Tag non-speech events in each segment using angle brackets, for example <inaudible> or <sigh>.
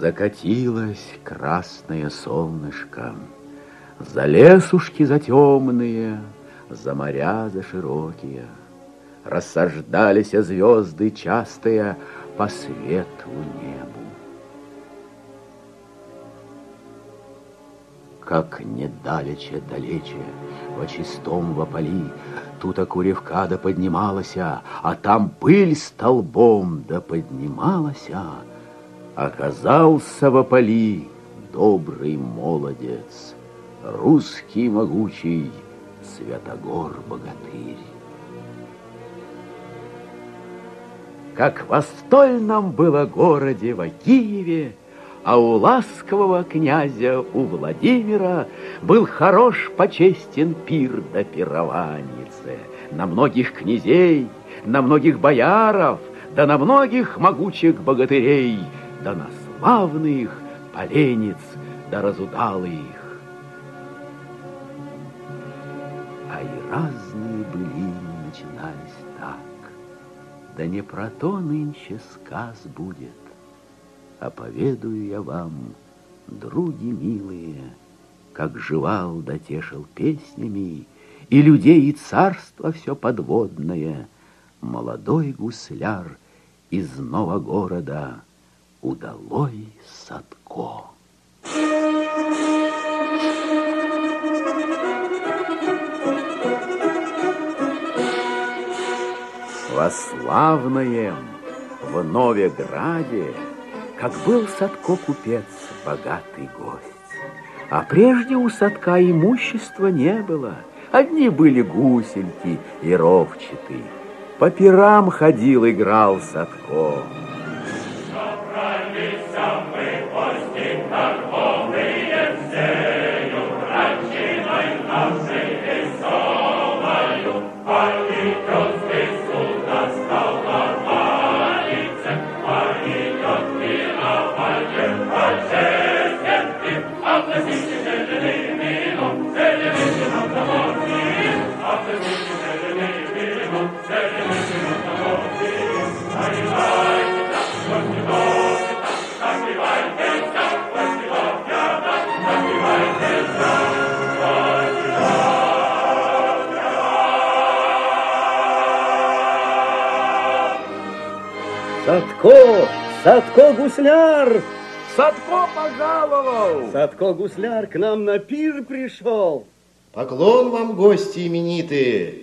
Закатилось красное солнышко, За лесушки за темные, За моря за широкие. Рассаждались звезды частые По светлу небу. Как недалече далече, во чистом вополи, Тут окуревка да поднималась, А там пыль столбом да поднималась, Оказался в Аполи добрый молодец, Русский могучий Святогор-богатырь. Как в остольном было городе в Киеве, а у ласкового князя, у Владимира, Был хорош почестен пир до пированицы. На многих князей, на многих бояров, Да на многих могучих богатырей, Да на славных поленец, да разудалых. А и разные были начинались так. Да не про то нынче сказ будет, а поведаю я вам, други милые, Как жевал дотешил песнями, И людей, и царство все подводное, Молодой гусляр из нового города Удалой Садко. Во славное в Новеграде как был Садко купец, богатый гость. А прежде у Садка имущества не было. Одни были гусельки и ровчатые. По пирам ходил, играл Садко. Садко! Садко гусляр! Садко пожаловал! Садко гусляр к нам на пир пришел. Поклон вам, гости именитые.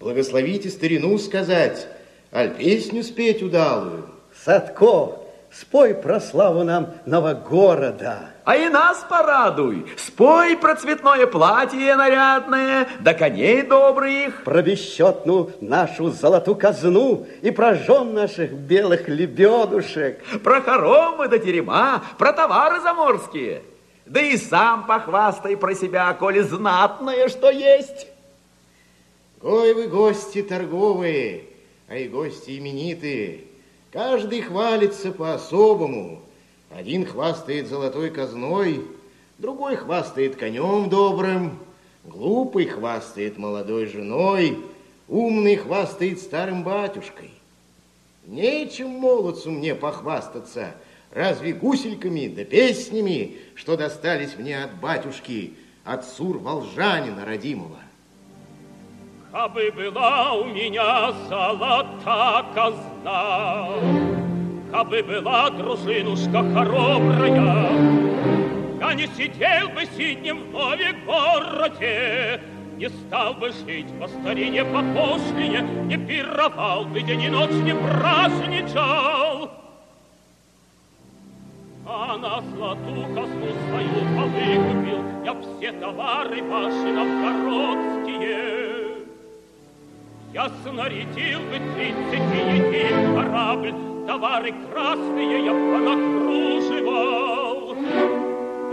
Благословите старину сказать, аль песню спеть удалую. Садко, спой про славу нам Новогорода. А и нас порадуй. Спой про цветное платье нарядное, да коней добрых. Про бесчетную нашу золотую казну и про жен наших белых лебедушек. Про хоромы да терема, про товары заморские. Да и сам похвастай про себя, коли знатное, что есть. Гой вы гости торговые, а и гости именитые. Каждый хвалится по-особому. Один хвастает золотой казной, другой хвастает конем добрым, глупый хвастает молодой женой, умный хвастает старым батюшкой. Нечем молодцу мне похвастаться, разве гусельками да песнями, что достались мне от батюшки, от сур волжанина родимого. Кабы была у меня золота казна, Кабы была дружинушка хоробрая, Я не сидел бы сиднем в нове городе, Не стал бы жить по старине, по пошлине, Не пировал бы день и ночь, не праздничал. А на злату казну свою повыкупил Я все товары ваши новгородские. Я снарядил бы тридцать един корабль, товары красные я понакруживал.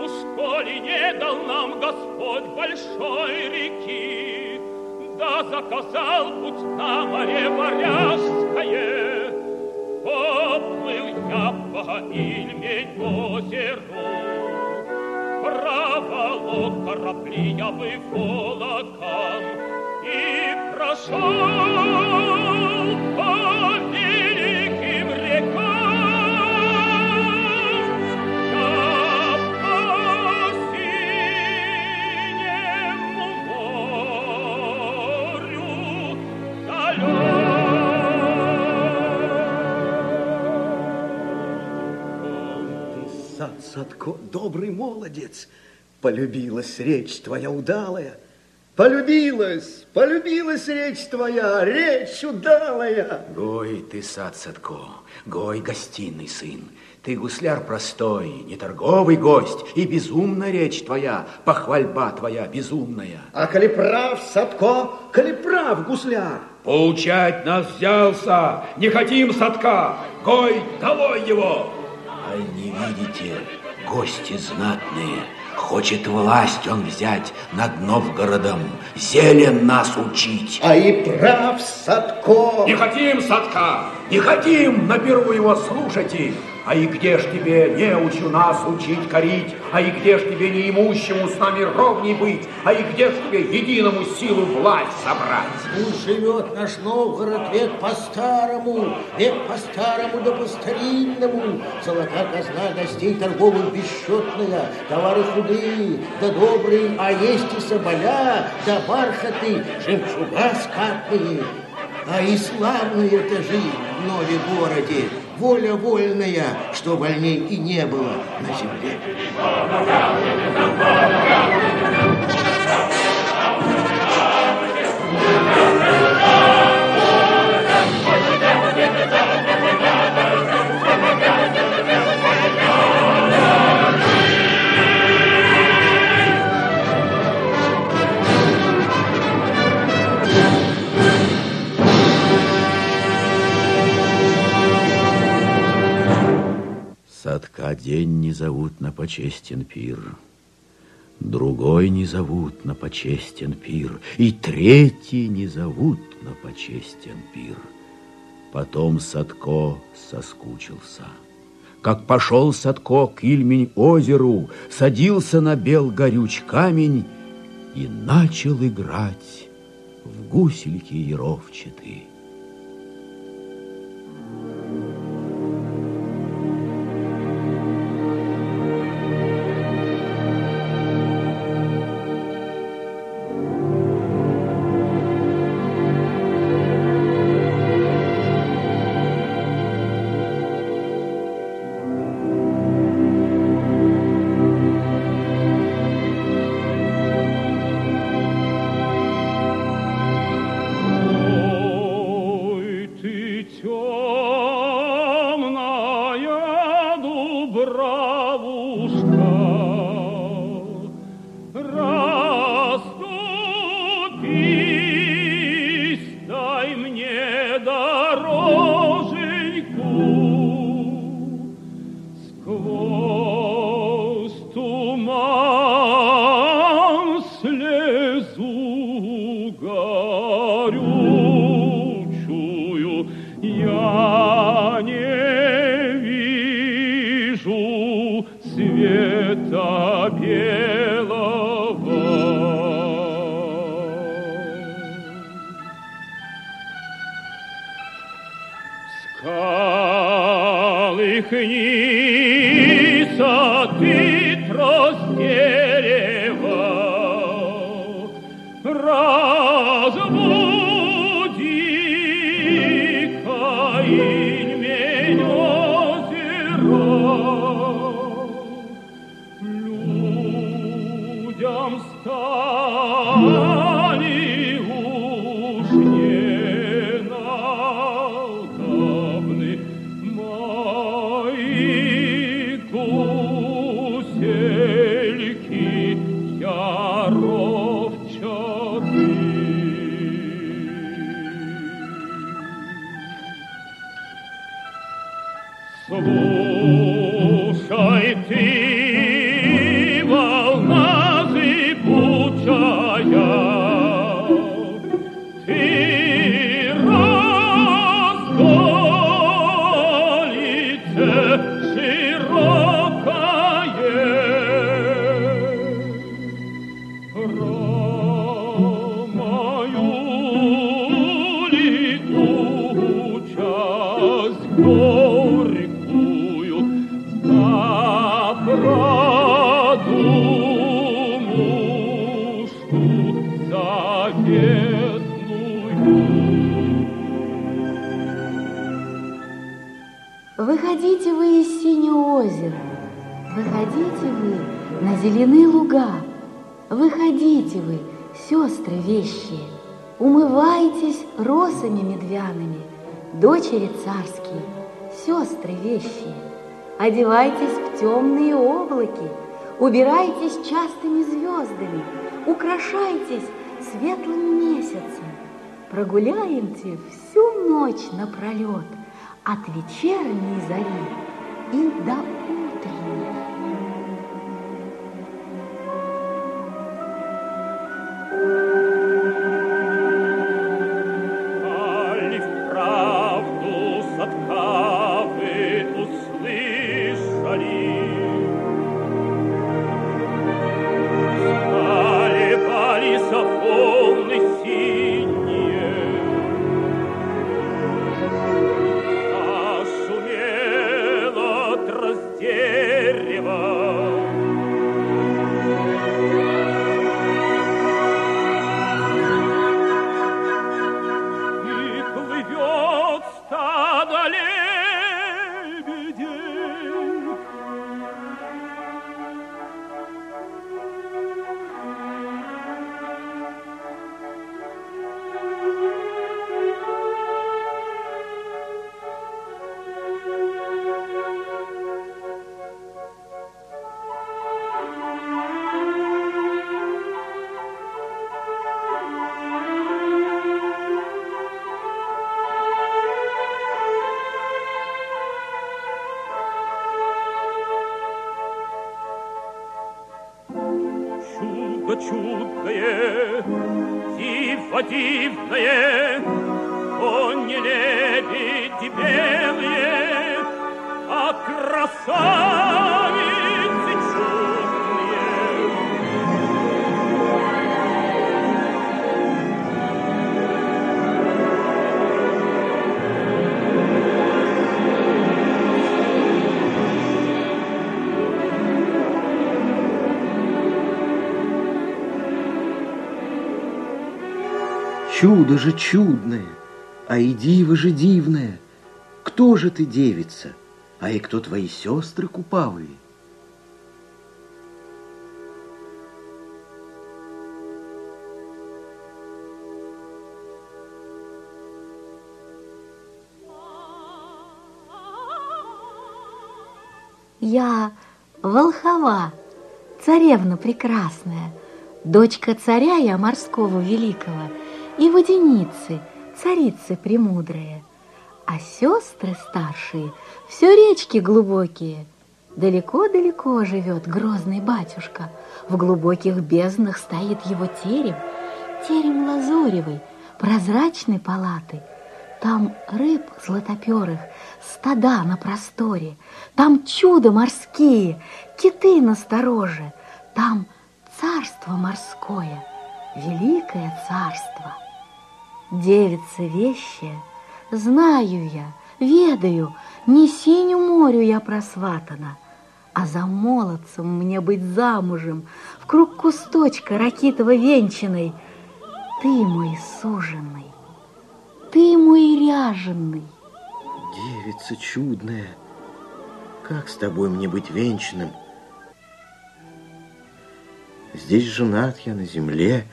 Уж коли не дал нам Господь большой реки, да заказал путь на море Варяжское, поплыл я по Ильмень озеру. Проволок корабли я бы волоком и прошел по сад, Садко, добрый молодец, полюбилась речь твоя удалая. Полюбилась, полюбилась речь твоя, речь удалая. Гой ты, сад Садко, гой гостиный сын. Ты гусляр простой, не торговый гость, и безумна речь твоя, похвальба твоя безумная. А коли прав, Садко, коли прав, гусляр, Поучать нас взялся, не хотим садка, гой, долой его! Аль не видите, гости знатные, хочет власть он взять над Новгородом, зелен нас учить. а и прав, Садко. Не хотим садка, не хотим на перу его слушайте. А и где ж тебе неучу нас учить корить, а и где ж тебе неимущему с нами ровней быть, а и где ж тебе единому силу власть собрать? Пусть живет наш Новгород век по-старому, век по-старому да по-старинному. Золота казна гостей торговых бесчетная, товары худые да добрые, а есть и соболя да бархаты, жемчуга скатные. А и славные-то жизнь в нове городе, воля вольная, что вольней и не было на земле. День не зовут на почестен пир, Другой не зовут на почестен пир, И третий не зовут на почестен пир. Потом Садко соскучился. Как пошел Садко к Ильмень озеру, Садился на бел горюч камень И начал играть в гусельки еровчатые. Сколыхнися ты, трос дерева, разбуди росами медвяными, Дочери царские, сестры вещие, Одевайтесь в темные облаки, Убирайтесь частыми звездами, Украшайтесь светлым месяцем, Прогуляемте всю ночь напролет От вечерней зари и до Чудо же чудное, а и диво же дивное. Кто же ты, девица, а и кто твои сестры купавые? Я волхова, царевна прекрасная, дочка царя я морского великого — и водяницы, царицы премудрые, а сестры старшие все речки глубокие. Далеко-далеко живет грозный батюшка, в глубоких безднах стоит его терем, терем лазуревый, прозрачной палаты. Там рыб златоперых, стада на просторе, там чудо морские, киты настороже, там царство морское, великое царство. Девица вещая, знаю я, ведаю, не синю морю я просватана, а за молодцем мне быть замужем, в круг кусточка ракитово венчанной. Ты мой суженный, ты мой ряженый. Девица чудная, как с тобой мне быть венчанным? Здесь женат я на земле,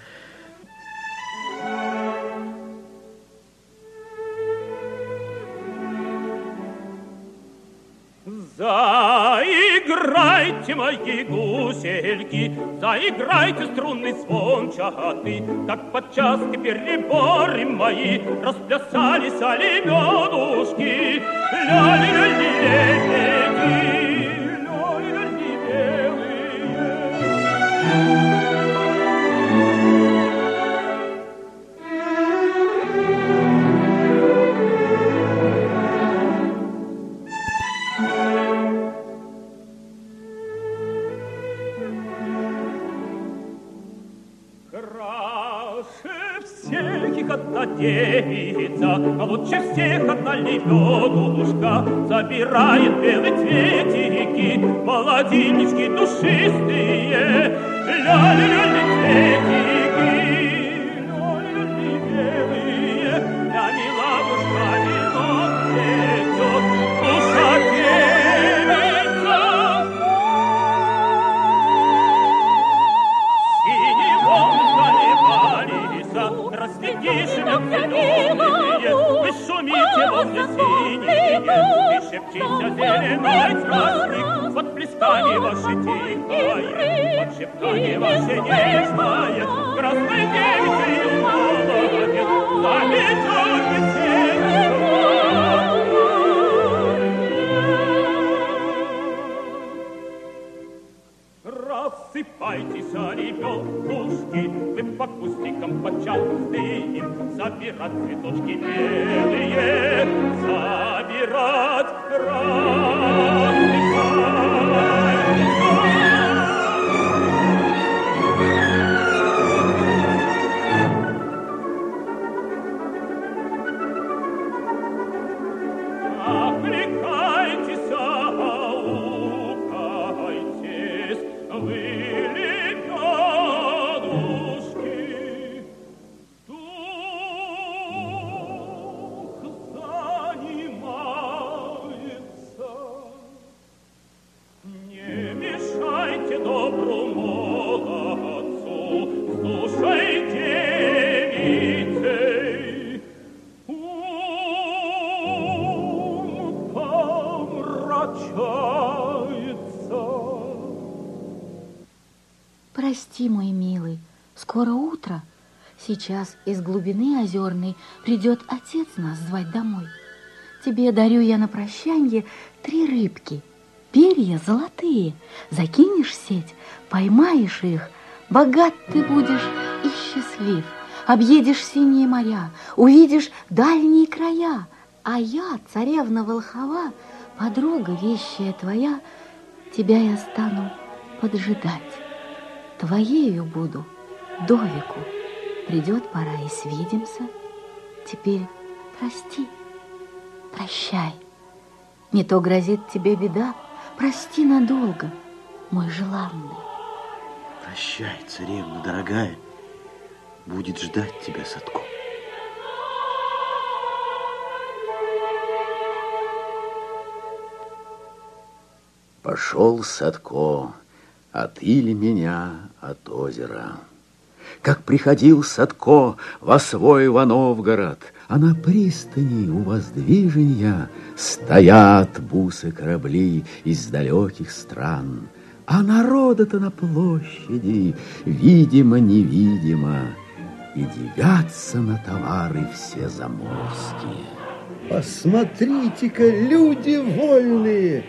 Заиграйте, мои гусельки, заиграйте струнный звон чаты, как подчас переборы мои расплясались олебедушки. Ля-ля-ля-ля-ля-ля. Забирает белые цветики, молоденечки душистые. Ля-ля-ля, Сейчас из глубины озерной придет отец нас звать домой. Тебе дарю я на прощанье три рыбки, перья золотые. Закинешь сеть, поймаешь их, богат ты будешь и счастлив. Объедешь синие моря, увидишь дальние края, а я, царевна Волхова, подруга вещая твоя, тебя я стану поджидать. Твоею буду до веку. Придет пора и свидимся. Теперь прости, прощай. Не то грозит тебе беда, прости надолго, мой желанный. Прощай, царевна дорогая, будет ждать тебя Садко. Пошел Садко, отыли меня от озера. Как приходил Садко во свой Новгород, а на пристани у воздвиженья стоят бусы корабли из далеких стран, а народа-то на площади, видимо-невидимо, и дивятся на товары все заморские. Посмотрите-ка, люди вольные!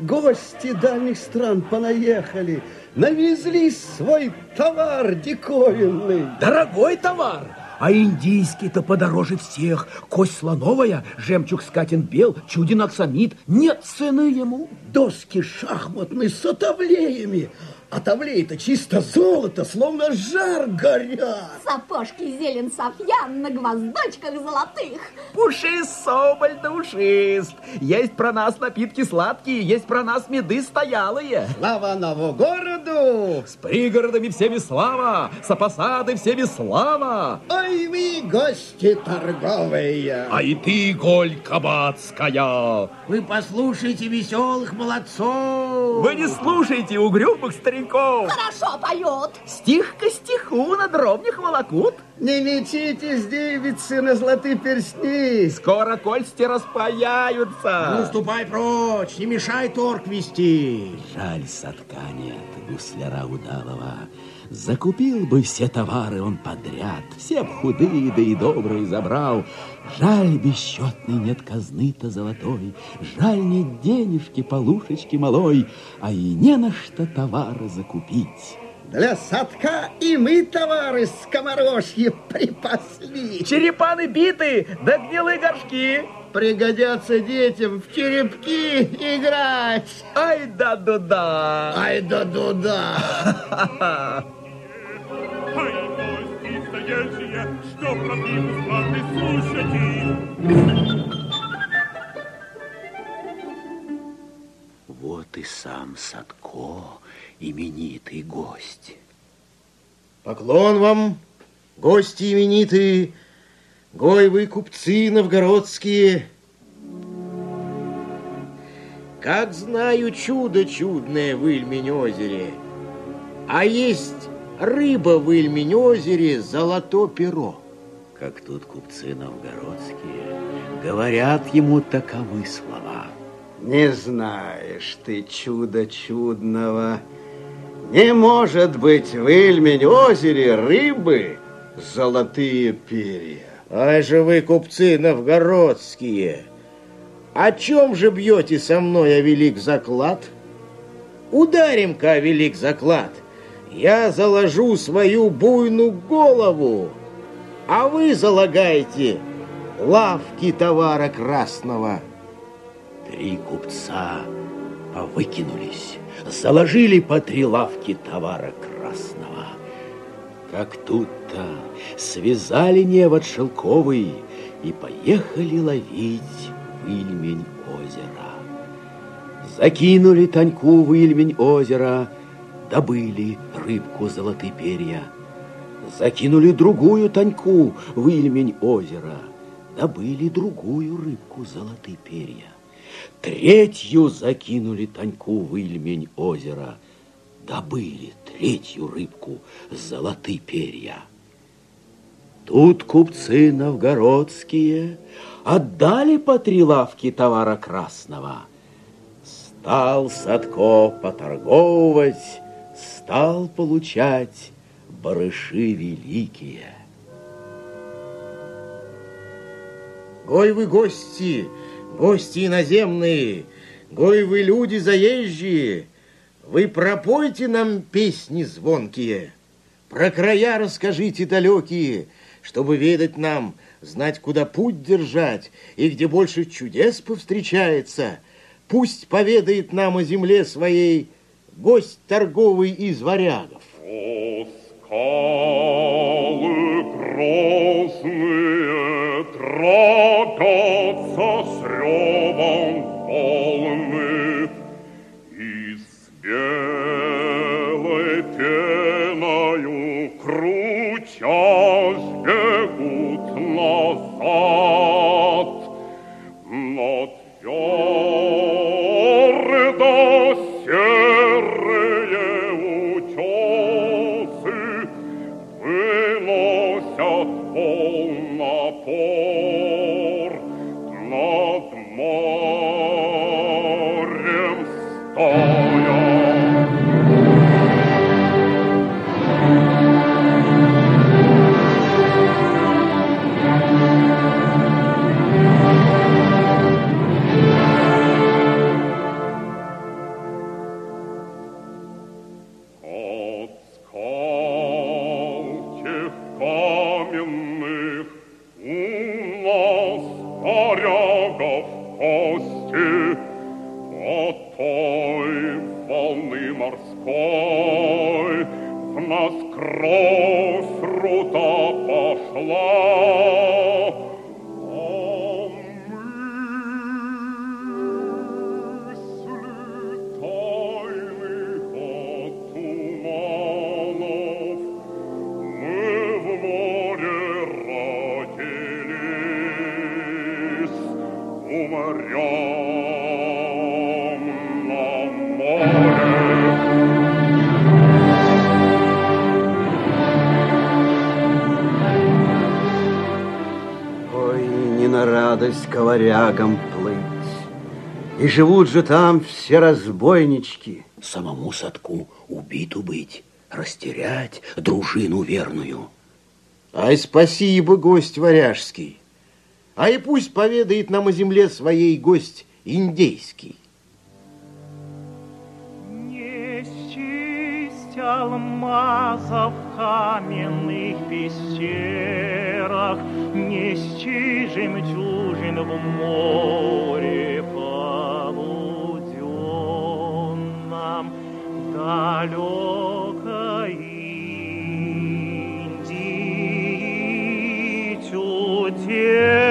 Гости дальних стран понаехали, навезли свой товар диковинный. Дорогой товар, а индийский-то подороже всех. Кость слоновая, жемчуг скатен бел, чуден аксамит. Нет цены ему. Доски шахматные с отовлеями, а тавлей-то чисто золото, словно жар горят. Сапожки зелен софьян на гвоздочках золотых. Пушист соболь да ушист. Есть про нас напитки сладкие, есть про нас меды стоялые. Слава Новогороду! С пригородами всеми слава, с опосады всеми слава. Ой, вы гости торговые! А и ты, Голь Кабацкая. Вы послушайте веселых молодцов. Вы не слушайте угрюмых стариков стариков. Хорошо поет. Стих ко стиху на дробних волокут. Не лечитесь, девицы, на золотые перстни. Скоро кости распаяются. Ну, ступай прочь, не мешай торг вести. Жаль, садка нет, гусляра удалого. Закупил бы все товары он подряд, Все б худые, да и добрые забрал. Жаль, бесчетный нет казны-то золотой, Жаль, нет денежки, полушечки малой, А и не на что товары закупить. Для садка и мы товары скоморожье припасли. Черепаны биты, да гнилые горшки. Пригодятся детям в черепки играть. Ай да дуда. Ай да дуда. <laughs> Ай, гости стоящие, что про пиву славный слушайте. Вот и сам Садко, именитый гость. Поклон вам, гости именитые, гой вы купцы новгородские. Как знаю чудо чудное в Ильмень озере, а есть рыба в Ильмень озере золото перо. как тут купцы новгородские говорят ему таковы слова. Не знаешь ты чудо чудного. Не может быть в Ильмень озере рыбы золотые перья. Ай же вы, купцы новгородские, о чем же бьете со мной о велик заклад? Ударим-ка о велик заклад. Я заложу свою буйную голову, а вы залагаете лавки товара красного. Три купца повыкинулись, заложили по три лавки товара красного. Как тут-то связали невод шелковый и поехали ловить выльмень озера. Закинули Таньку в выльмень озера, добыли рыбку золотые перья. Закинули другую Таньку в выльмень озера, добыли другую рыбку золотые перья. Третью закинули Таньку в Ильмень озера. Добыли третью рыбку золотые перья. Тут купцы новгородские отдали по три лавки товара красного. Стал Садко поторговывать, стал получать барыши великие. Ой вы гости, гости иноземные, гой вы люди заезжие, вы пропойте нам песни звонкие, про края расскажите далекие, чтобы ведать нам, знать, куда путь держать, и где больше чудес повстречается. Пусть поведает нам о земле своей гость торговый из варягов. О, скалы грозные тропятся с ревом волны, и с белой пеною крутясь бегут назад. Но твердо живут же там все разбойнички. Самому Садку убиту быть, растерять дружину верную. Ай, спасибо, гость варяжский. А и пусть поведает нам о земле своей гость индейский. Не счесть алмазов каменных пещерах, Не счесть жемчужин в море полуденном, далекой Индии чудес.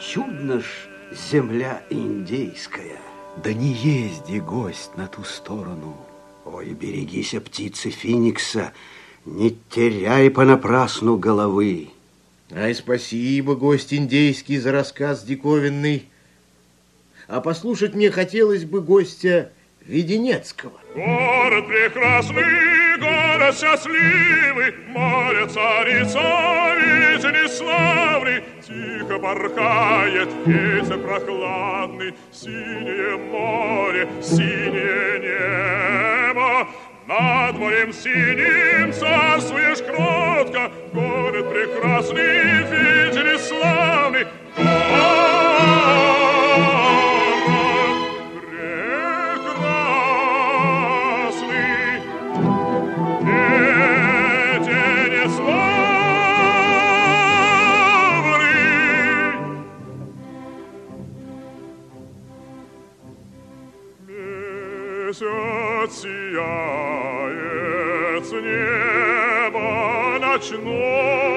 Чудно ж земля индейская. Да не езди, гость, на ту сторону. Ой, берегися птицы Феникса, не теряй понапрасну головы. Ай, спасибо, гость индейский, за рассказ диковинный. А послушать мне хотелось бы гостя Веденецкого. Город прекрасный, город счастливый, Море царица, видели славный, Тихо порхает ветер прохладный, Синее море, синее небо, над морем синим царствуешь кротко, Город прекрасный, видели славный, Город Месяц сияет с неба ночного,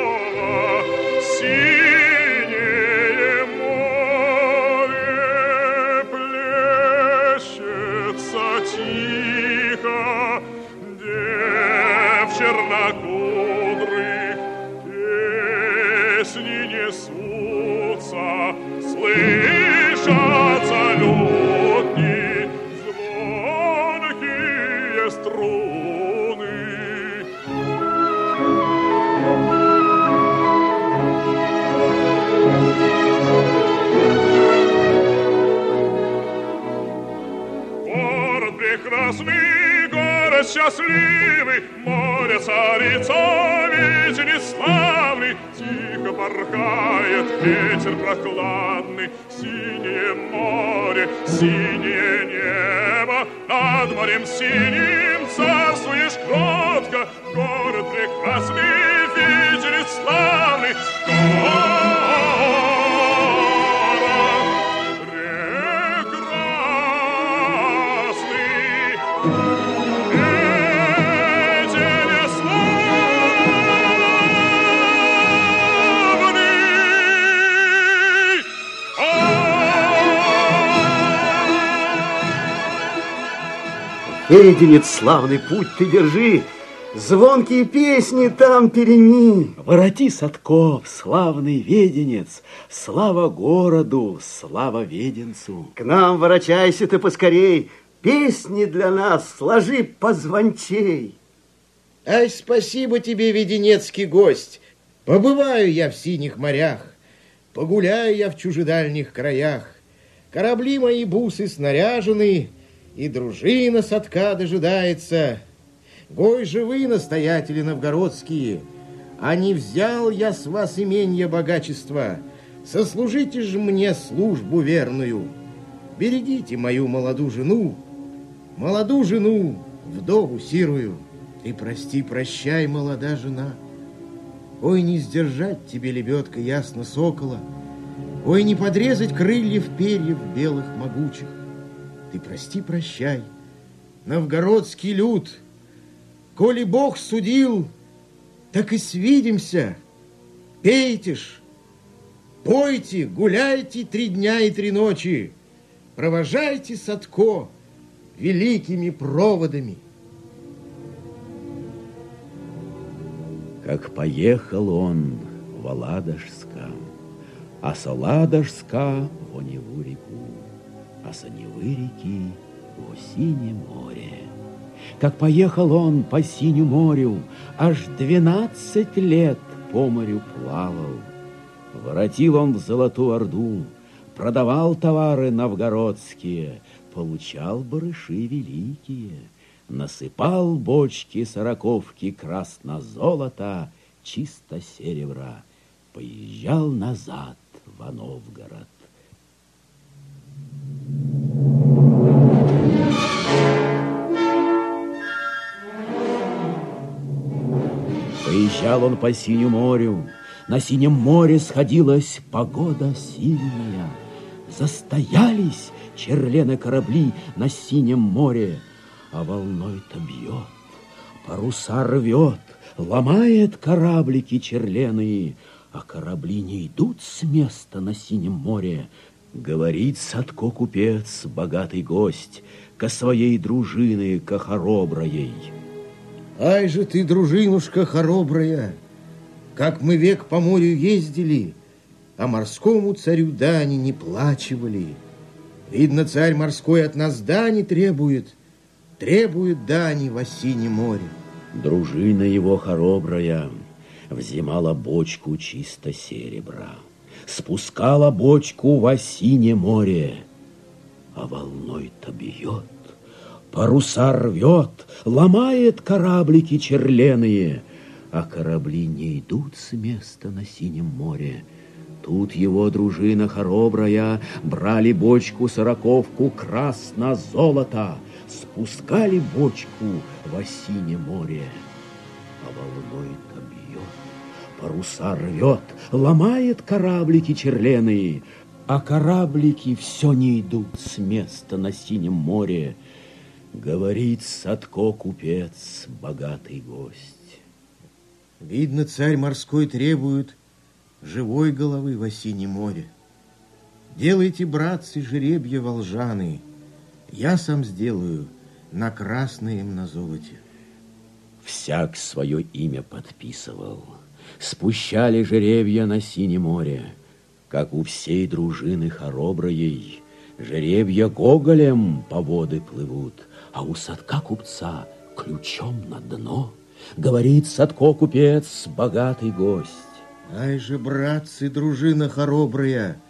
Веденец, славный путь ты держи, Звонкие песни там переми. Вороти, Садков, славный веденец, Слава городу, слава веденцу. К нам ворочайся ты поскорей, Песни для нас сложи позвончей. Ай, спасибо тебе, веденецкий гость. Побываю я в синих морях, погуляю я в чужедальних краях. Корабли мои бусы снаряжены, и дружина садка дожидается. Гой же вы, настоятели новгородские, а не взял я с вас именья богачества, сослужите же мне службу верную. Берегите мою молодую жену, молодую жену, вдову сирую. Ты прости, прощай, молода жена. Ой, не сдержать тебе, лебедка, ясно сокола, Ой, не подрезать крыльев перьев белых могучих. Ты прости, прощай, новгородский люд, Коли Бог судил, так и свидимся. Пейте ж, пойте, гуляйте три дня и три ночи, Провожайте Садко великими проводами. Как поехал он в Аладожска, а с Аладожска в Оневу реку, а с Оневы реки в Синее море. Как поехал он по Синему морю, аж двенадцать лет по морю плавал. Воротил он в Золотую Орду, продавал товары новгородские, получал барыши великие, насыпал бочки сороковки красно-золота, чисто серебра, поезжал назад в Новгород. Поезжал он по синему морю, на синем море сходилась погода сильная. Застоялись черлены корабли на синем море, а волной-то бьет, паруса рвет, ломает кораблики черленые, а корабли не идут с места на синем море. Говорит Садко купец, богатый гость, ко своей дружины, ко хороброей. Ай же ты, дружинушка хоробрая, как мы век по морю ездили, а морскому царю дани не плачивали. Видно, царь морской от нас дани требует, требует дани в осеннем море. Дружина его хоробрая взимала бочку чисто серебра, спускала бочку в осине море, а волной-то бьет, паруса рвет, ломает кораблики черленые, а корабли не идут с места на синем море. Тут его дружина хоробрая брали бочку сороковку красно-золото, спускали бочку в осине море, а волной-то бьет, паруса рвет, ломает кораблики черленые, а кораблики все не идут с места на синем море. Говорит Садко купец, богатый гость. Видно, царь морской требует живой головы в осеннем море. Делайте, братцы, жеребья волжаны, я сам сделаю на красном, на золоте. Всяк свое имя подписывал. Спущали жеребья на синем море, как у всей дружины хороброей. Жеребья гоголем по воды плывут, а у садка купца ключом на дно. Говорит Садко купец, богатый гость. Ай же, братцы, дружина хоробрая,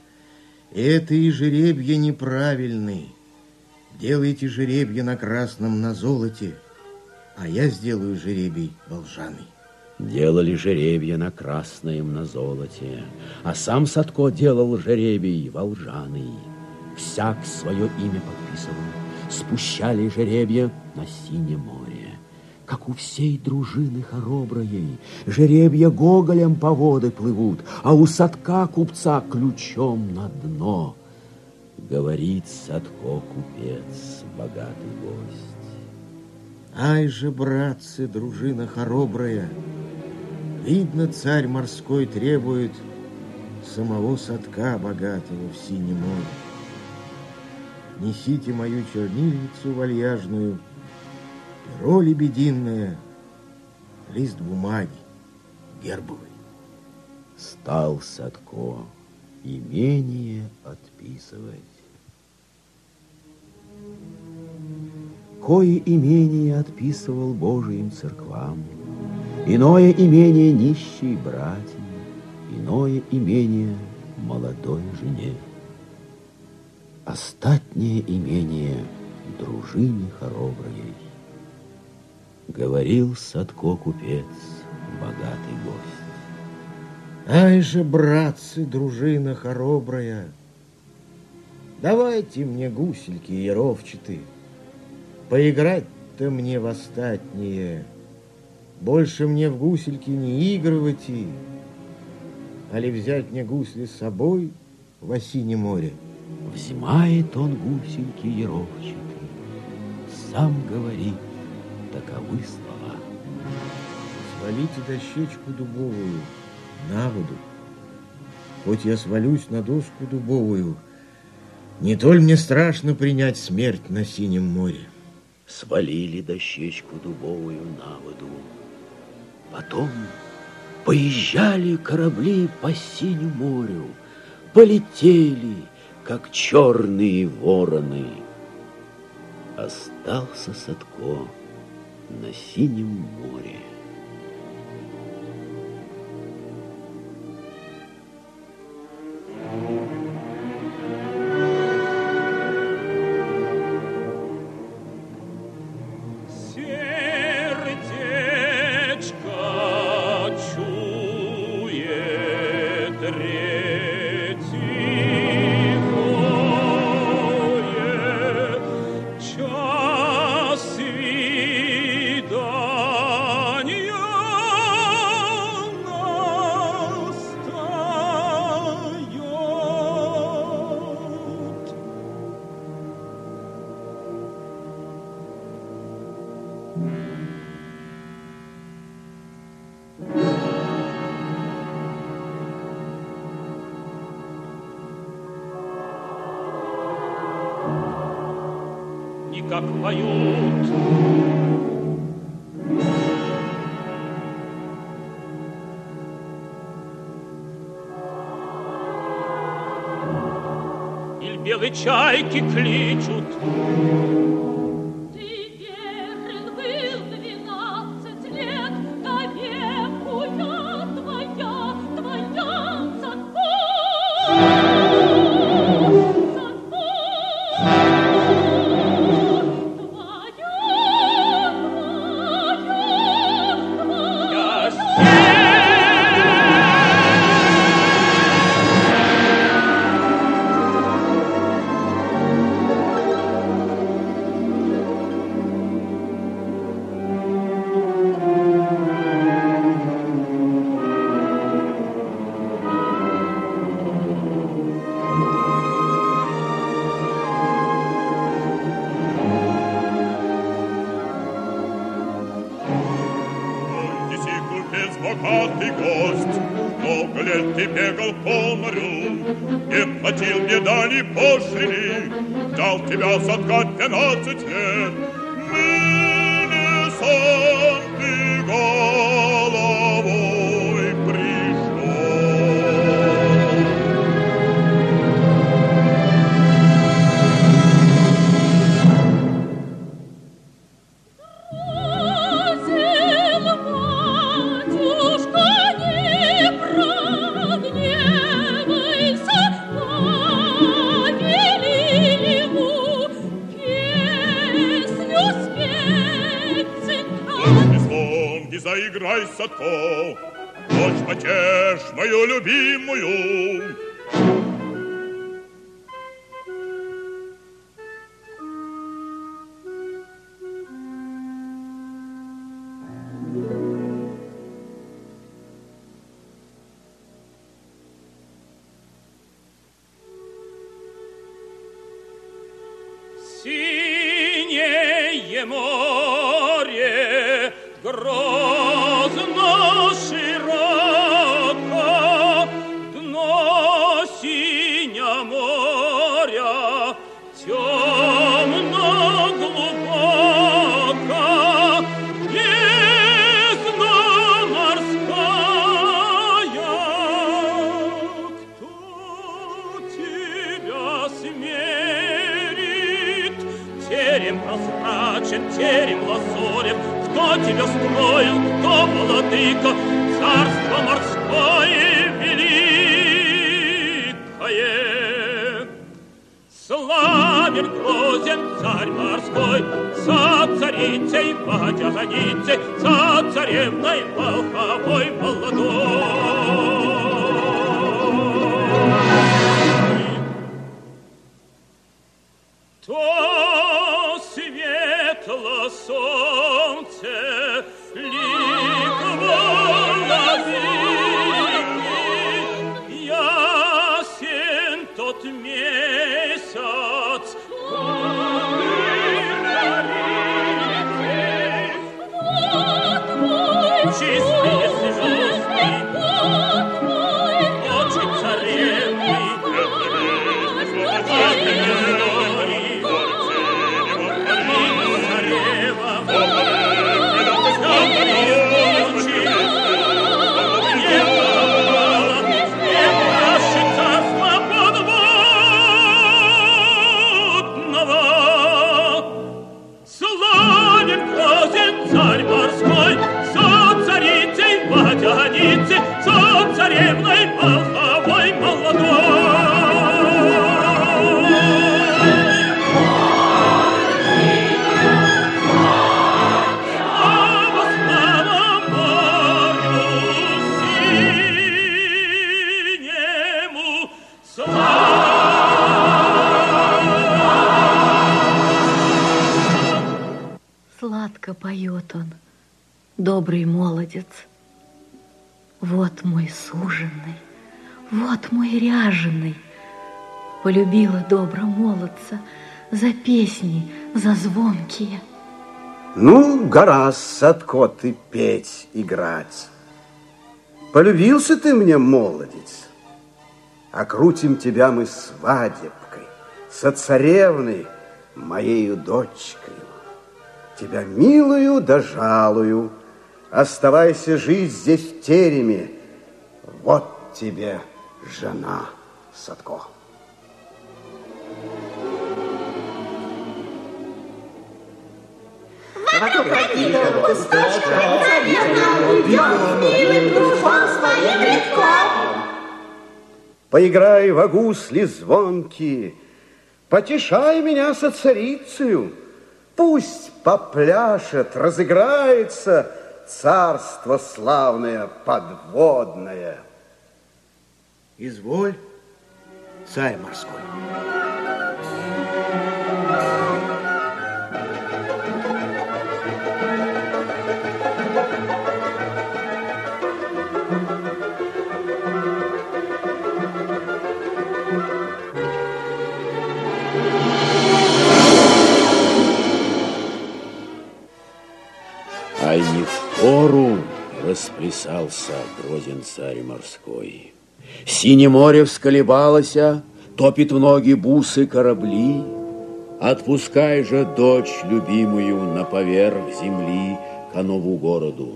это и жеребья неправильные. Делайте жеребья на красном, на золоте, а я сделаю жеребий волжаный. Делали жеребья на красном, на золоте, а сам Садко делал жеребий волжаный. Всяк свое имя подписывал, спущали жеребья на синее море, как у всей дружины хороброей. Жеребья гоголем по воды плывут, а у Садка купца ключом на дно. Говорит Садко купец, богатый гость. Ай же, братцы, дружина хоробрая, Видно, царь морской требует Самого садка богатого в синем море. Несите мою чернильницу вальяжную, Перо лебединое, лист бумаги гербовый. Стал Садко имение отписывать. Кое имение отписывал Божиим церквам, Иное имение нищей братья, иное имение молодой жене. Остатнее имение дружине хороброй. Говорил Садко купец, богатый гость. Ай же, братцы, дружина хоробрая, Давайте мне гусельки яровчатые, Поиграть-то мне в остатнее, Больше мне в гусельки не игрывать и, Али взять мне гусли с собой в осине море. Взимает он гусельки яровчатые, Сам говорит, таковы слова. Свалите дощечку дубовую на воду. Хоть я свалюсь на доску дубовую, не толь мне страшно принять смерть на синем море. Свалили дощечку дубовую на воду. Потом поезжали корабли по синему морю, полетели, как черные вороны. Остался Садко на синем море. Чайки кличут Синее море царицей водяницей, за царевной волховой молодой. Полюбила добро молодца за песни, за звонкие. Ну, гораздо, Садко, ты петь, играть. Полюбился ты мне, молодец. Окрутим тебя мы свадебкой, со царевной, моею дочкой. Тебя милую да жалую, оставайся жить здесь в тереме. Вот тебе жена, Садко. Поиграй в гусли звонкие, потешай меня со царицею. Пусть попляшет, разыграется царство славное подводное. Изволь, царь морской. Пору расплясался грозен царь морской. Синее море всколебалося, топит в ноги бусы корабли. Отпускай же дочь любимую на поверх земли к нову городу.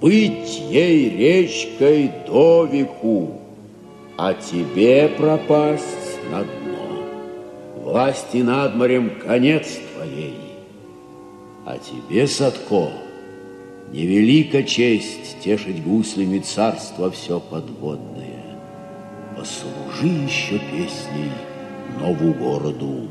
Быть ей речкой до веку, а тебе пропасть на дно. Власти над морем конец твоей, а тебе, Садко, Невелика честь тешить гуслями царство все подводное. Послужи еще песней нову городу.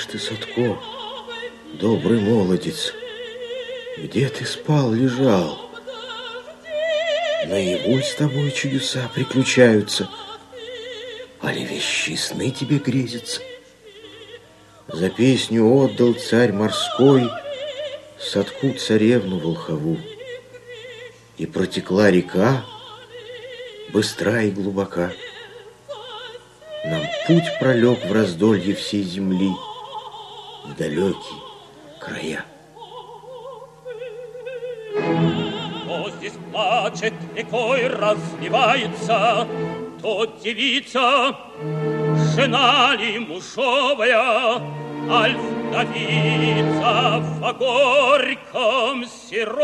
Ж ты, Садко, добрый молодец? Где ты спал, лежал? Наяву с тобой чудеса приключаются. Али вещи сны тебе грезятся? За песню отдал царь морской Садку царевну волхову. И протекла река, быстра и глубока. Нам путь пролег в раздолье всей земли, далекие края. Кто здесь плачет, рекой разливается, То девица, жена ли мужовая, Аль вдовица в горьком сиром.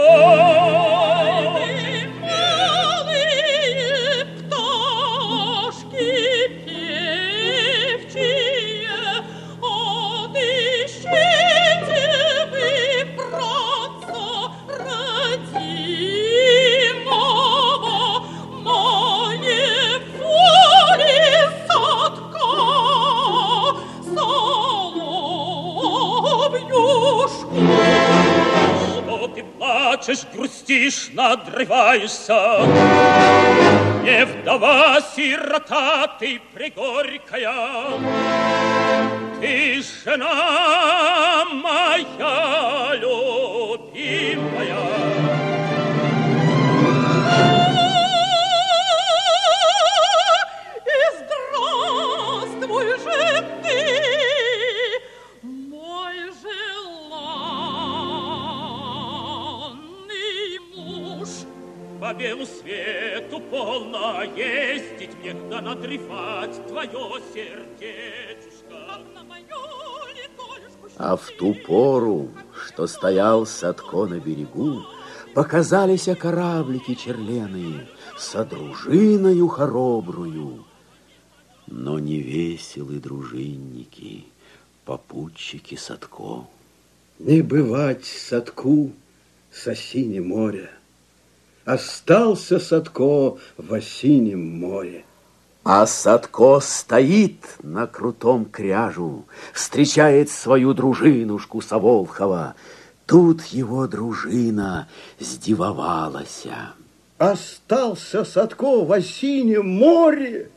Грустишь, надрываешься? Не вдова, сирота, ты пригорькая. Ты жена моя любимая. Белу свету полно ездить мне, да надрывать твое сердечко. А в ту пору, что стоял Садко на берегу, Показались кораблики черленые Со дружиною хоробрую. Но не веселы дружинники, Попутчики Садко. Не бывать Садку с осинем моря. Остался Садко в осинем море. А Садко стоит на крутом кряжу, Встречает свою дружинушку Саволхова. Тут его дружина сдивовалася. Остался Садко в осинем море,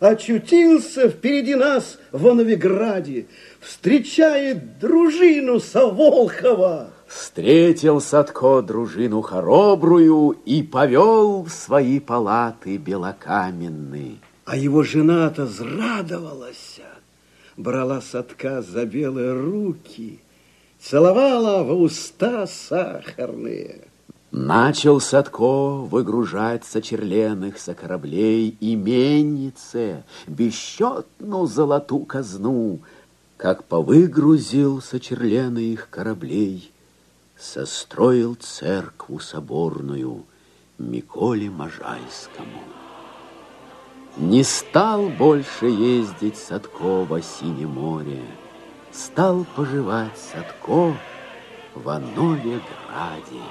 очутился впереди нас в Новиграде, встречает дружину Саволхова. Встретил Садко дружину хоробрую и повел в свои палаты белокаменные. А его жена-то зрадовалась, брала Садка за белые руки, целовала в уста сахарные. Начал Садко выгружать со черленых, со кораблей именнице, бесчетну золоту казну, как повыгрузил со черленых кораблей, состроил церкву соборную Миколе Можайскому. Не стал больше ездить Садко во синее море, стал поживать Садко в Нове Граде.